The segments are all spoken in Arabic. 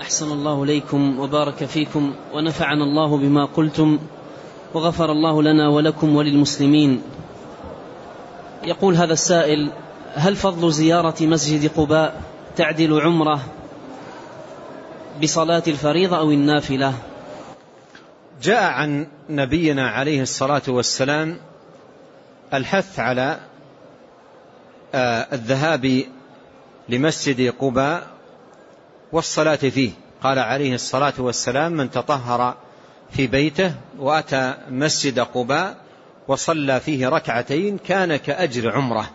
أحسن الله إليكم وبارك فيكم ونفعنا الله بما قلتم وغفر الله لنا ولكم وللمسلمين. يقول هذا السائل هل فضل زيارة مسجد قباء تعدل عمره بصلاة الفريضة أو النافلة؟ جاء عن نبينا عليه الصلاة والسلام الحث على آه، الذهاب لمسجد قباء والصلاة فيه. قال عليه الصلاة والسلام من تطهر في بيته وأتى مسجد قباء وصلى فيه ركعتين كان كأجر عمرة.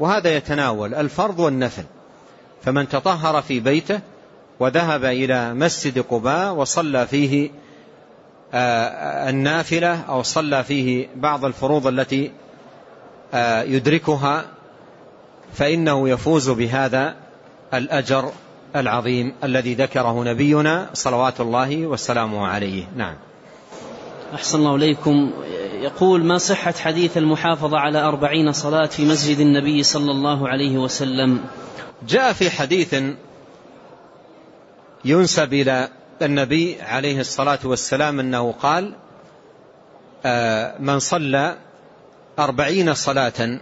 وهذا يتناول الفرض والنفل. فمن تطهر في بيته وذهب إلى مسجد قباء وصلى فيه آه، النافلة أو صلى فيه بعض الفروض التي آه، يدركها فإنه يفوز بهذا الأجر العظيم الذي ذكره نبينا صلوات الله وسلامه عليه. نعم. أحسن الله إليكم. يقول ما صحة حديث المحافظة على أربعين صلاة في مسجد النبي صلى الله عليه وسلم؟ جاء في حديث ينسب إلى النبي عليه الصلاة والسلام أنه قال آه، من صلى أربعين صلاة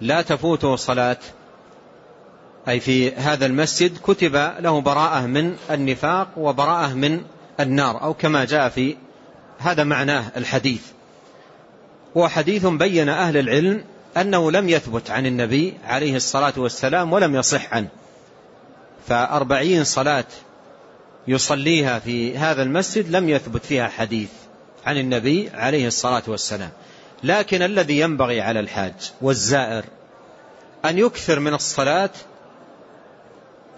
لا تفوته صلاة أي في هذا المسجد كتب له براءة من النفاق وبراءة من النار أو كما جاء في هذا معناه الحديث. هو حديث بين أهل العلم أنه لم يثبت عن النبي عليه الصلاة والسلام ولم يصح عنه. فأربعين صلاة يصليها في هذا المسجد لم يثبت فيها حديث عن النبي عليه الصلاة والسلام. لكن الذي ينبغي على الحاج والزائر أن يكثر من الصلاة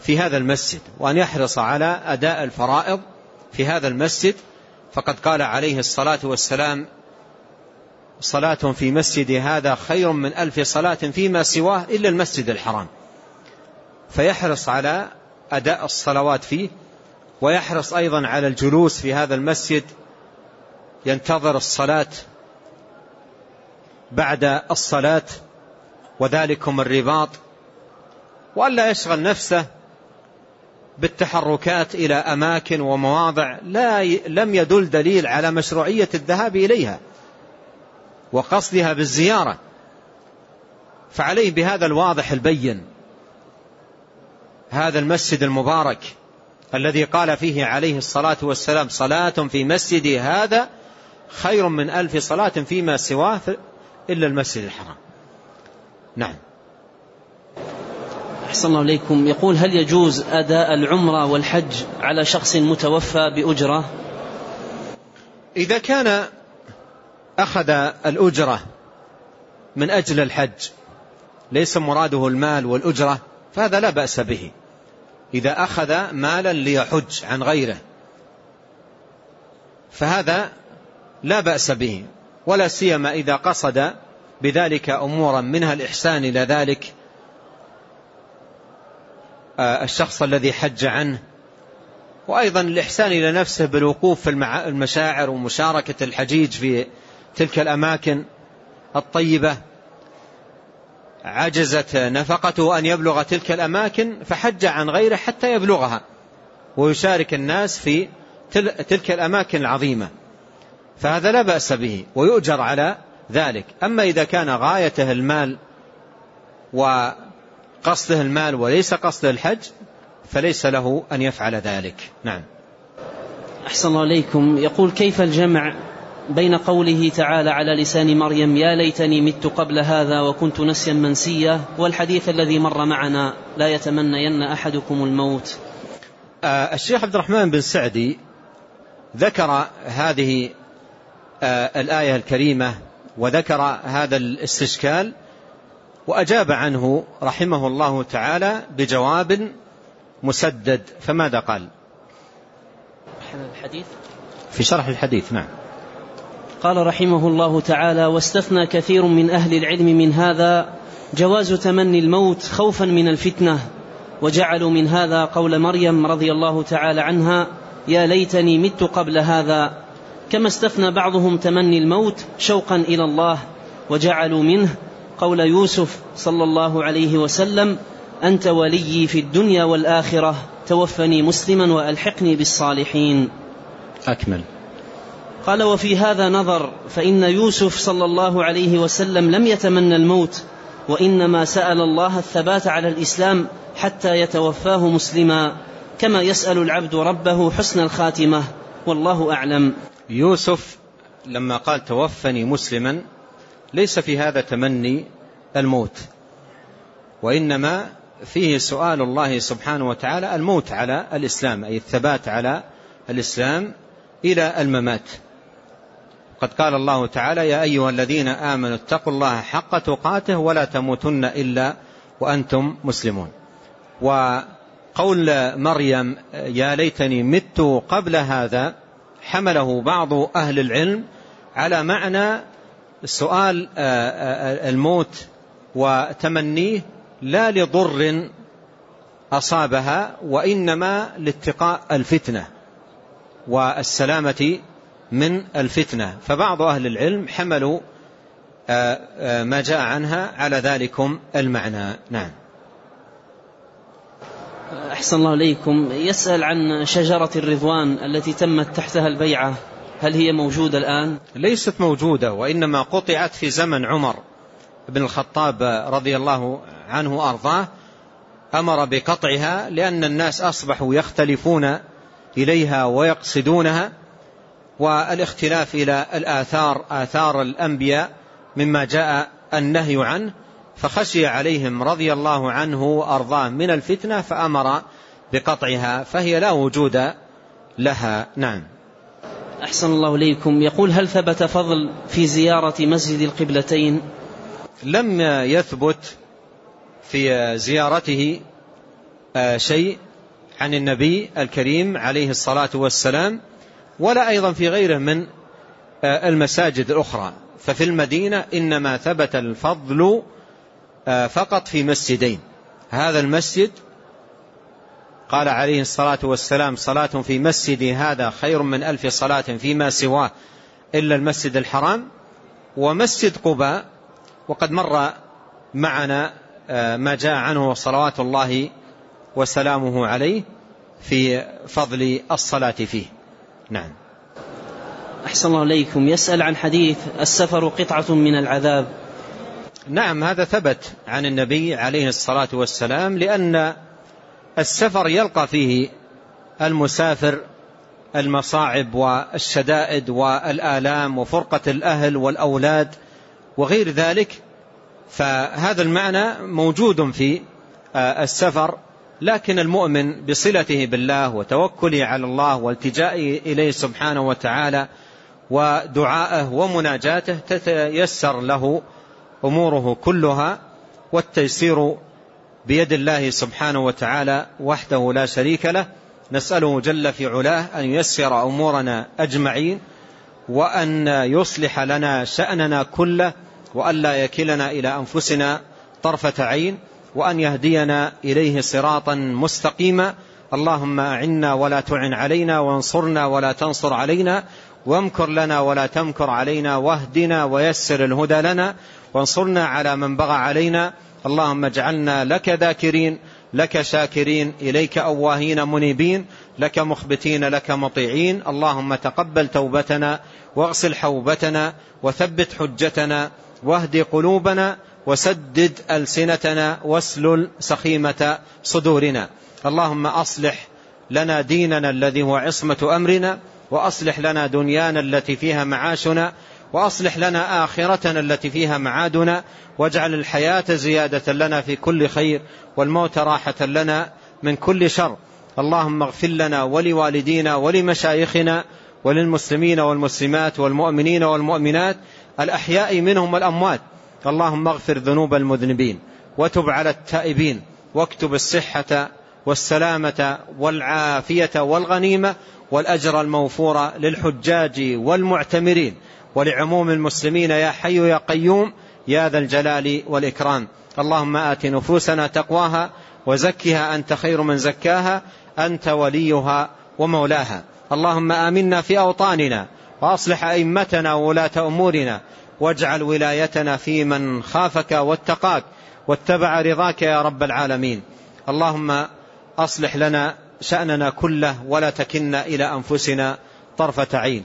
في هذا المسجد وأن يحرص على أداء الفرائض في هذا المسجد فقد قال عليه الصلاة والسلام صلاة في مسجد هذا خير من ألف صلاة فيما سواه إلا المسجد الحرام. فيحرص على أداء الصلوات فيه ويحرص أيضا على الجلوس في هذا المسجد ينتظر الصلاة بعد الصلاة وذلكم الرباط وألا يشغل نفسه بالتحركات إلى أماكن ومواضع لا لم يدل دليل على مشروعية الذهاب إليها وقصدها بالزيارة. فعليه بهذا الواضح البين هذا المسجد المبارك الذي قال فيه عليه الصلاة والسلام صلاة في مسجدي هذا خير من ألف صلاة فيما سواه إلا المسجد الحرام. نعم. أحسن الله إليكم يقول هل يجوز أداء العمرة والحج على شخص متوفى بأجرة؟ إذا كان أخذ الأجرة من أجل الحج ليس مراده المال والأجرة فهذا لا بأس به. إذا أخذ مالا ليحج عن غيره فهذا لا بأس به. ولا سيما إذا قصد بذلك أمورا منها الإحسان إلى ذلك الشخص الذي حج عنه وأيضا الإحسان إلى نفسه بالوقوف في المشاعر ومشاركة الحجيج في تلك الأماكن الطيبة. عجزت نفقته أن يبلغ تلك الأماكن فحج عن غيره حتى يبلغها ويشارك الناس في تلك الأماكن العظيمة. فهذا لا بأس به ويؤجر على ذلك. أما إذا كان غايته المال وقصده المال وليس قصده الحج فليس له أن يفعل ذلك. نعم. أحسن الله عليكم. يقول كيف الجمع بين قوله تعالى على لسان مريم يا ليتني مت قبل هذا وكنت نسيا منسيا والحديث الذي مر معنا لا يتمنين أحدكم الموت آه الشيخ عبد الرحمن بن سعدي ذكر هذه آه الآية الكريمة وذكر هذا الاستشكال وأجاب عنه رحمه الله تعالى بجواب مسدد فماذا قال؟ الحديث. في شرح الحديث نعم. قال رحمه الله تعالى واستثنى كثير من أهل العلم من هذا جواز تمني الموت خوفا من الفتنة وجعلوا من هذا قول مريم رضي الله تعالى عنها يا ليتني مت قبل هذا كما استثنى بعضهم تمني الموت شوقا إلى الله وجعلوا منه قول يوسف صلى الله عليه وسلم أنت ولي في الدنيا والآخرة توفني مسلما وألحقني بالصالحين. أكمل. قال وفي هذا نظر فإن يوسف صلى الله عليه وسلم لم يتمنى الموت وإنما سأل الله الثبات على الإسلام حتى يتوفاه مسلما كما يسأل العبد ربه حسن الخاتمة والله أعلم. يوسف لما قال توفني مسلما ليس في هذا تمني الموت وإنما فيه سؤال الله سبحانه وتعالى الموت على الإسلام أي الثبات على الإسلام إلى الممات. قد قال الله تعالى يا أيها الذين آمنوا اتقوا الله حق تقاته ولا تموتن إلا وأنتم مسلمون. وقول مريم يا ليتني مت قبل هذا حمله بعض أهل العلم على معنى سؤال الموت وتمنيه لا لضر أصابها وإنما لاتقاء الفتنة والسلامة من الفتنة. فبعض أهل العلم حملوا ما جاء عنها على ذلكم المعنى. نعم. أحسن الله إليكم. يسأل عن شجرة الرضوان التي تمت تحتها البيعة. هل هي موجودة الآن؟ ليست موجودة وإنما قطعت في زمن عمر بن الخطاب رضي الله عنه وأرضاه. أمر بقطعها لأن الناس أصبحوا يختلفون إليها ويقصدونها والاختلاف إلى الآثار آثار الأنبياء مما جاء النهي عنه. فخشي عليهم رضي الله عنه وأرضاه من الفتنة فأمر بقطعها فهي لا وجود لها. نعم. أحسن الله إليكم. يقول هل ثبت فضل في زيارة مسجد القبلتين؟ لم يثبت في زيارته شيء عن النبي الكريم عليه الصلاة والسلام ولا أيضا في غيره من المساجد الأخرى. ففي المدينة إنما ثبت الفضل فقط في مسجدين. هذا المسجد قال عليه الصلاة والسلام صلاة في مسجدي هذا خير من ألف صلاة فيما سواه إلا المسجد الحرام ومسجد قباء وقد مر معنا ما جاء عنه صلوات الله وسلامه عليه في فضل الصلاة فيه. نعم. أحسن الله إليكم. يسأل عن حديث السفر قطعة من العذاب. نعم هذا ثبت عن النبي عليه الصلاة والسلام لأن السفر يلقى فيه المسافر المصاعب والشدائد والآلام وفرقة الأهل والأولاد وغير ذلك فهذا المعنى موجود في السفر لكن المؤمن بصلته بالله وتوكله على الله والتجائه إليه سبحانه وتعالى ودعائه ومناجاته تتيسر له أموره كلها والتيسير بيد الله سبحانه وتعالى وحده لا شريك له نسأله جل في علاه أن ييسر أمورنا أجمعين وأن يصلح لنا شأننا كله وأن لا يكلنا إلى أنفسنا طرفة عين وأن يهدينا إليه صراطا مستقيما. اللهم أعنا ولا تعن علينا وانصرنا ولا تنصر علينا وامكر لنا ولا تمكر علينا واهدنا ويسر الهدى لنا وانصرنا على من بغى علينا. اللهم اجعلنا لك ذاكرين لك شاكرين إليك أواهين منيبين لك مخبتين لك مطيعين. اللهم تقبل توبتنا واغسل حوبتنا وثبت حجتنا واهد قلوبنا وسدد ألسنتنا واسلل سخيمة صدورنا. اللهم أصلح لنا ديننا الذي هو عصمة أمرنا وأصلح لنا دنيانا التي فيها معاشنا وأصلح لنا آخرتنا التي فيها معادنا واجعل الحياة زيادة لنا في كل خير والموت راحة لنا من كل شر. اللهم اغفر لنا ولوالدينا ولمشايخنا وللمسلمين والمسلمات والمؤمنين والمؤمنات الأحياء منهم والأموات. اللهم اغفر ذنوب المذنبين وتب على التائبين واكتب الصحة والسلامة والعافية والغنيمة والأجر الموفور للحجاج والمعتمرين. ولعموم المسلمين يا حي يا قيوم يا ذا الجلال والإكرام. اللهم آت نفوسنا تقواها وزكها أنت خير من زكاها أنت وليها ومولاها. اللهم آمنا في أوطاننا وأصلح أئمتنا وولاة أمورنا واجعل ولايتنا في من خافك واتقاك واتبع رضاك يا رب العالمين. اللهم أصلح لنا شأننا كله ولا تكلنا إلى أنفسنا طرفة عين.